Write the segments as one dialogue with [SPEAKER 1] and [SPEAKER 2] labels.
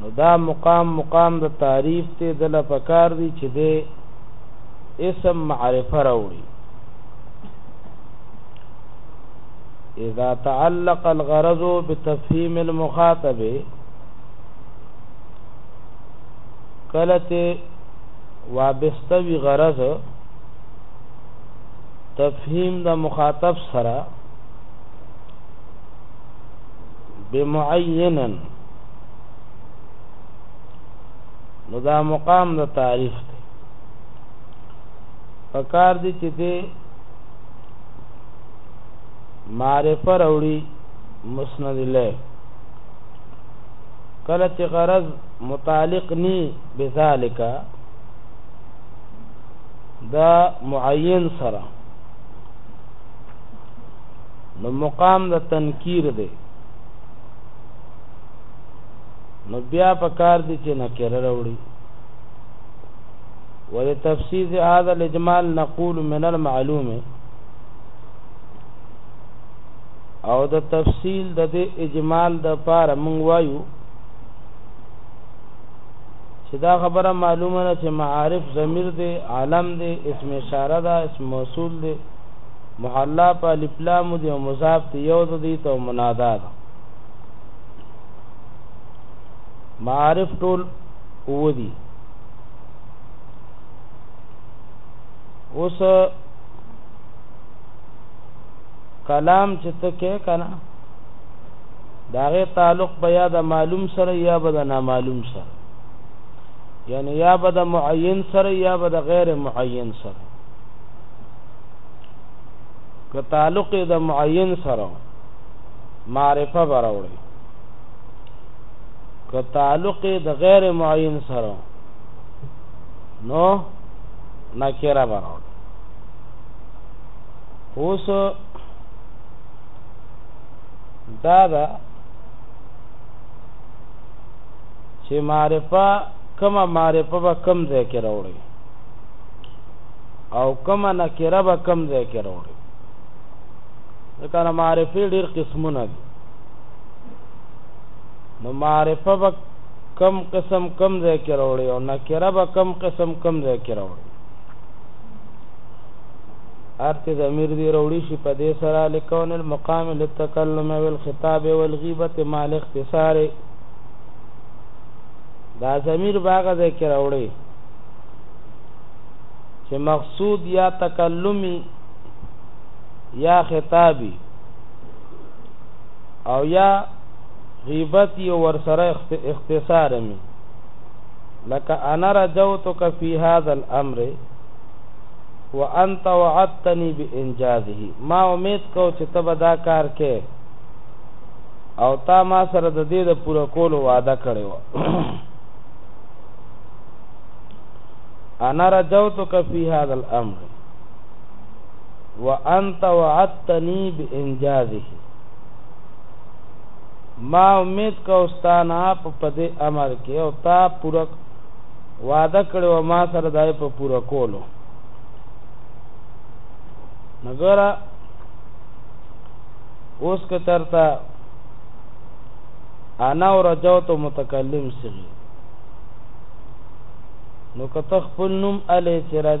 [SPEAKER 1] نو دا مقام مقام د تعریف ته دله پکار دی چې دی اسم معرفه راوړي اذا تعلق الغرض بتفهيم المخاطب کلته وابستوي غرض تفهیم د مخاطب سره بمعینن نو دا مقام د تعریف دی پکار دی چې دې معرفه راوړي مسند له کله چې غرض متعلق ني بذالک دا معین سره نو مقام د تنکیر دی نو بیا په کار دي چې نکره راوړي ولتفسيز هذا الاجمال نقول من المعلوم او د تفصیل د دې اجمال د پاره مونږ وایو چې دا خبره معلومه ده چې معارف ضمیر دی عالم دی اسم اشاره ده اسم موصول دی محلا په الف لام دی او مضاف دی یو د دې ته منادا ده معارف ټول او دي اوس کلام چې ته کې کنه داغه تعلق به یا د معلوم سره یا به د نامعلوم سره یعنی یا به د معین سره یا به د غیر معین سره که تعلق د معین سره معرفه براوړي که تعلق د غیر معین سره نو نکره براوړي اوس دا دا چې معرفه کما معرفه به کم ځای کې راوړي او کما نکره به کم ځای کې راوړي ځکه نه معرفه ډیر قسمونه دي نو معرفه به کم قسم کم ځای کې راوړي او نکره به کم قسم کم ځای کې راوړي ارته ضمیر دی راوړي شي په دې سره لکون المقام للتکلم والخطاب والغیبه مع الاختصار دا ضمیر باغ ځای کې راوړي چې مقصود یا تکلمی یا خطابی او یا غیبت یو ورسره اختصار می لکه انا رجوتک فی هذا الامر وانت وعدتنی بانجازه ما امید کو چې تب دا کار کې او تا ما سره د دې د پوره کولو وعده کړې و انا رجوتک فی هذا الامر وانت وعدتنی بانجازه ما امید کو ستانا په پدې امر کې او تا پوره وعده کړو ما سره دای په پوره کولو مګر اوس که چرته انا او رجوت متکلم سری نو که تخپل نوم الی سرج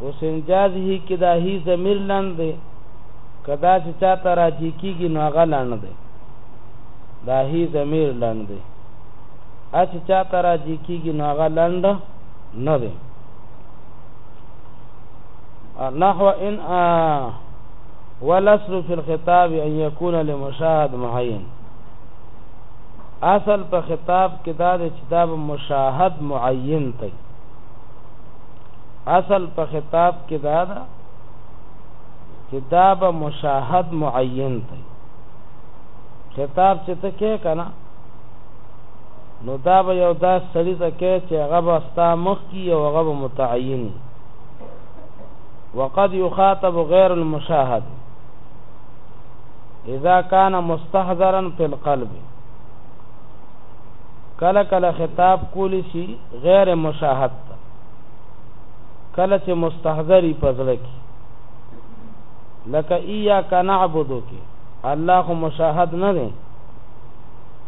[SPEAKER 1] اوس انجاز هی کې دا هی ضمیر لنډ دی که دا چې چا ته راجع کېږي نو هغه لنډ دی دا هی ضمیر لنډ دی ا چې چا ته راجع کېږي نو هغه لنډ نه دی نحو ان والاصل في الخطاب ان يكون لمشاهد معين اصل په خطاب کې دا د کتاب مشاهد معین ته اصل په خطاب کې دا ده چې دا به مشاهد معین دی خطاب چې ته کې کنه نو دا به یو دا سړی ته کې چې هغه به ستا مخ کې او هغه به متعین وقد يخاطب غير المشاهد اذا كان مستحضرا في القلب کله کله خطاب کولی شي غیر مشاهد کله چې مستحضری په زړه کې لکه ایاک نعبدو کې الله خو مشاهد نه دی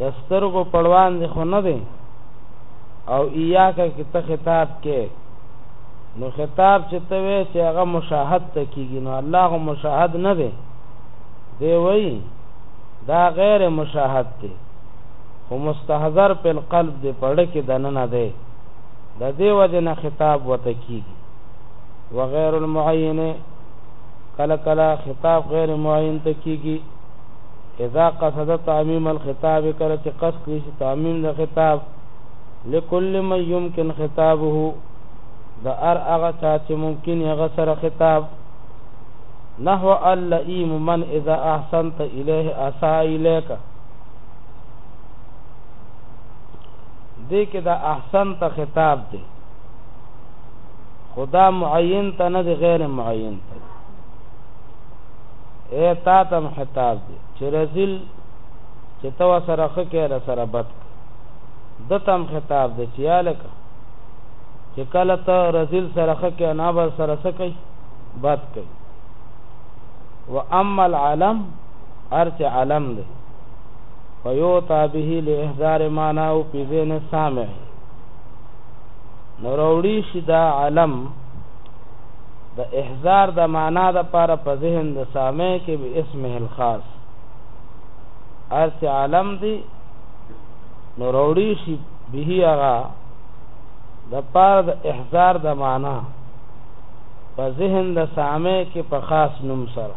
[SPEAKER 1] د سترګو پړوان دی خو نه دی او ایاک کې ته خطاب کې نو خطاب چې ته وې چې هغه مشاهد ته کیږي نو الله خو مشاهد نه دی دی وایي دا غیر مشاهد دی خو مستحضر په قلب دی پړه کې دننه دی د دې وجه نه خطاب وته کیږي وغیر المعین کله کله خطاب غیر معین ته کیږي اذا قصد تعمیم الخطاب کله چې قصد کړي چې تعمیم د خطاب لكل من يمكن خطابه د ار هغه چا چې ممکن هغه سره خطاب نحو اللئیم من اذا احسنت الیه اسا الیک دې کې دا احسن ته خطاب دی خدا معین ته نه دی غیر معین ته اے تا تم خطاب دی چې رزل چې تو سره خکه را سره بد د تم خطاب دی چې الک چې کله ته رزل سره خکه نه بر سره سکی بد کوي و اما العلم ارچ علم دی فیوتی به لاحضار معناه فی ذهن السامع نو راوړي شي دا علم د احزار د معنا د پاره په ذهن د سامع کې به اسمه الخاص ارس عالم دی نو روړی شي به هغه د پاره د احزار د معنا په ذهن د سامع کې په خاص نوم سره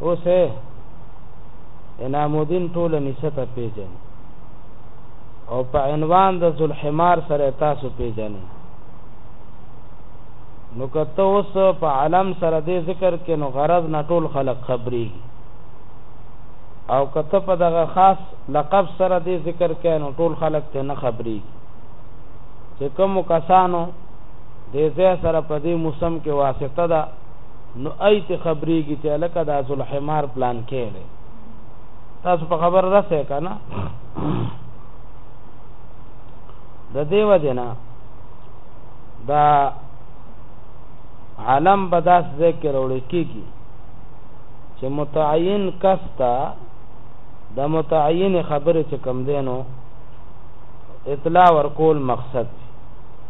[SPEAKER 1] اوس انعام الدین ټول نسته پیژن او په عنوان د ذوالحمار سره تاسو پیژنئ نو کته اوس په عالم سره دې ذکر کې نو غرض نه ټول خلق خبري او کته په دغه خاص لقب سره دې ذکر کې نو ټول خلق ته نه خبري چې کوم کسانو دې ځای سره په دې موسم کې واسطه ده نو ای ته خبریږی چه الکه دا ذوالحمار پلانکی دی تاسو په خبر رسه کنه د دې وجنه دا عالم بداس ذکر وړي کیږي چې متعین کس ته د متعین خبره چې کم دینو اطلاع ورکول مقصد دی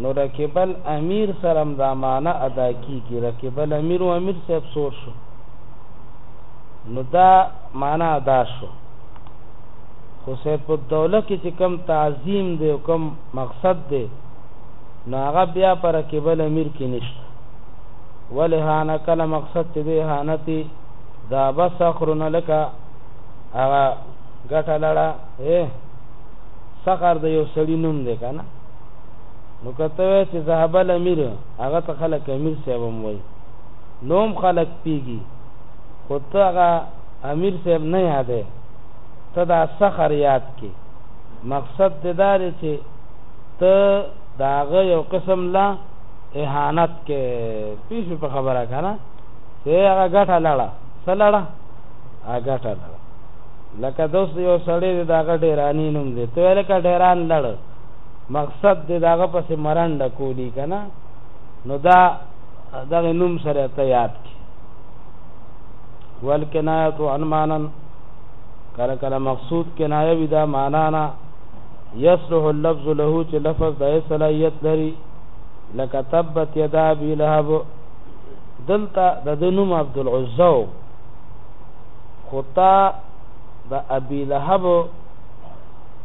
[SPEAKER 1] نو رقیب الامیر سره هم دا معنی ادا کیږي رقیب الامیر او امیر صاحب سور شو نو دا معنی ادا شو خو سیف الدوله کې چې کم تعظیم دی او کم مقصد دی نو هغه بیا پر رقیب الامیر کې نشته ولې هانه کله مقصد چې دی هانتی دا بس اخرونه لکه هغه ګټه لړه اے سخر د یو سړی نوم دی کنه نو کته وای چې ذهب الامیر هغه ته خلک امیر صاحب هم وای نوم خلک پیږي خو ته هغه امیر صاحب نه یادې ته دا سخر یاد کې مقصد دې دا دی چې ته داغه یو قسم لا اهانت کې پیښ په خبره کنه چې هغه ګټه لاړه سلاړه هغه ګټه لاړه لکه دوست یو سړی دغه ډیرانی نوم دی ته لکه ډیران لړ مقصد دې داغه پسې مرنډه کولی کنه نو دا دغه نوم سره ته یاد کی والکنایت عن مانن کله کله مقصود کنایه وی دا معنا نه یصلح اللفظ له چې لفظ د صلاحیت لري لکه تبت یدا ابي لهب دلته د دنوم عبد العزا خطا د ابي لهب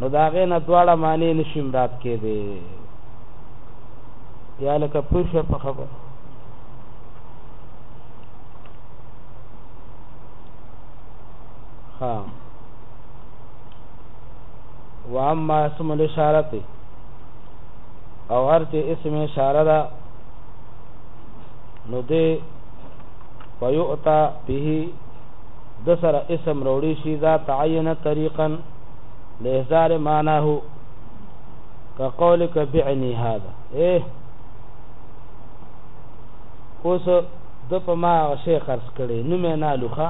[SPEAKER 1] نو دا غې نه دواړه معنی نشي مراد کې دی یا لکه پوښه په خبره ها واما اسم الاشارت او هر چې اسم اشاره ده نو دې ويؤتا به د سره اسم روړي شي دا تعین طریقا د احزار معناه كقولك بعني هذا ايه اوس د په ما شي خرڅ کړي نو مې نه لوخه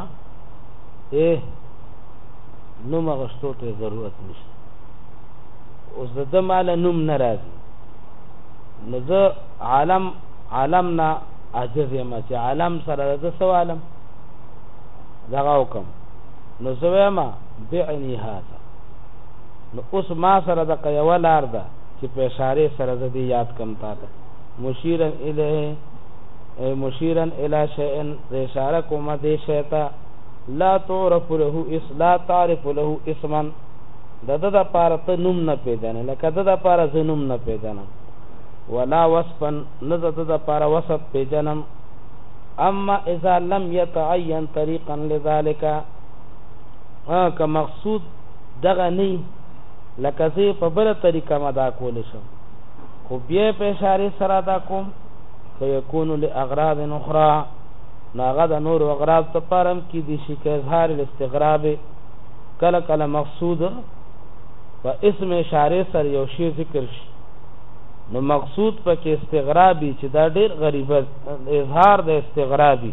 [SPEAKER 1] ايه نو مغشتو ته ضرورت نشته اوس د مال نوم ناراضي نو زه عالم عالم نه عاجز یم چې عالم سره د سوالم دغه وکم نو زه وایم بعنی هذا نو اوس ما سره د قیوه لار ده چې په اشاره سره زه دې یاد کم تا ته مشیرا الیه ای مشیرا الی شیء د اشاره کوم دې شیطا لا تعرف له اس لا تعرف له اسما د د د پاره ته نوم نه پیدا نه لکه د د پاره زه نوم نه پیدا نه ولا وصفا نه د د پاره وصف پیجنم اما اذا لم يتعين طريقا لذلك ها که مقصود دغه نه لکه زه په بل طریقه مدا کول شم خو بیا په اشاره سره دا کوم فیکون لاغراض اخرى ناغه د نور اغراض ته پرم کې دي شي کې اظهار الاستغراب کله کله مقصود په اسم اشاره سره یو شی ذکر شي نو مقصود په کې استغرابي چې دا ډېر غریب اظهار د استغرابي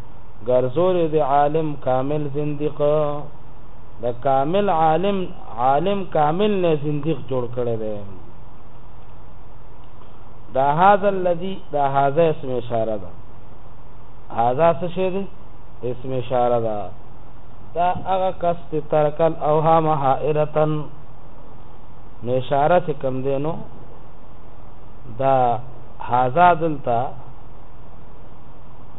[SPEAKER 1] ګرځولی دی عالم کامل زندیق د کامل عالم عالم کامل نه زندیق جوړ کړی دی دا هاذا الذي دا هاذا اسم اشاره ده هاذا څه شی دی اسم اشاره ده دا هغه کس ته ترکل او ها مهائرتن نو اشاره چې کم دی نو دا هاذا دلته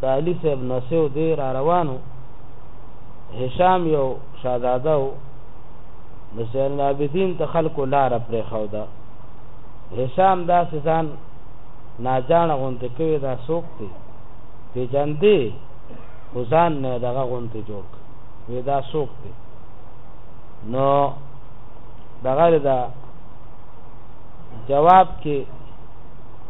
[SPEAKER 1] د علي صاحب نسه و دی را روان و هشام یو شهزاده و نو سین العابدین ته خلکو لاره پرېښوده هشام داسې ځان ناجاڼه غونتې کوي دا څوک دی پېژندې خو ځان نه دغه غونتې جوړ کړ وی دا څوک دی نو دغه دا جواب کې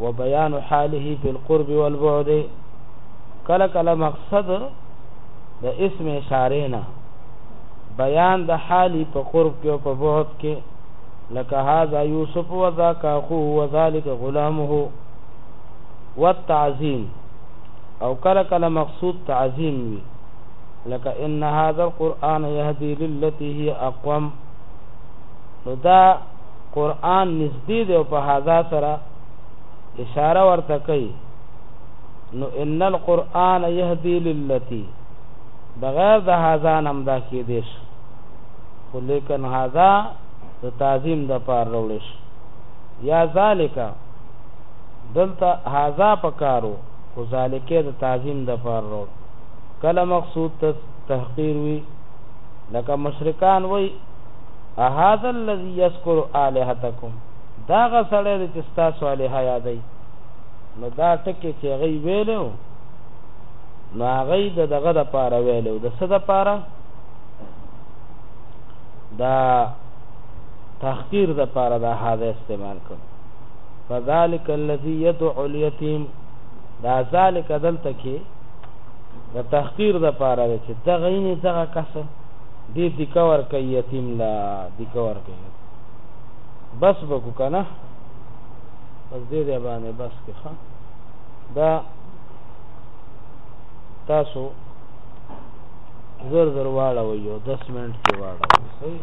[SPEAKER 1] وبيان حاله في القرب والبعد کله کله مقصد د اسم اشاره نه بیان د حالی په قرب کې او په بعد کې لکه هاذا یوسف و ذاک اخو و ذالک غلامه والتعظیم او کله کله مقصود تعظیم وي لکه ان هاذا القرآن يهدي للتي هي اقوم نو دا قرآن نزدې دی او په هذا سره اشاره ورته کوي نو ان القرآن يهدي للتي بغیر د هذا نم دا کې دیش خو لیکن هذا د تعظیم د پار وروړش یا ذالک دلته هذا پکارو خو ذالک د تعظیم د پار وروړ کله مقصود تحقیر وی لکه مشرکان وی اهذا الذي يذكر الهتکم دا غ سړی دی چې ستاسو الهه یادوي نو دا ټکی چې هغه ویلی و نو هغه د دغه د پاره ویلی و د څه د پاره دا تحقیر د پاره دا هاذا استعمال کړ فذلك الذي يدعو اليتيم دا ذالک دلته کې د تحقیر د پاره چې دغه یې دغه کسه دی دیکا ورکه یتیم لا دیکا ورکه یتیم بس بکو کنه بس دې دې باندې بس کې ښه دا تاسو زر زر واړه وي او 10 منټ کې واړه وي صحیح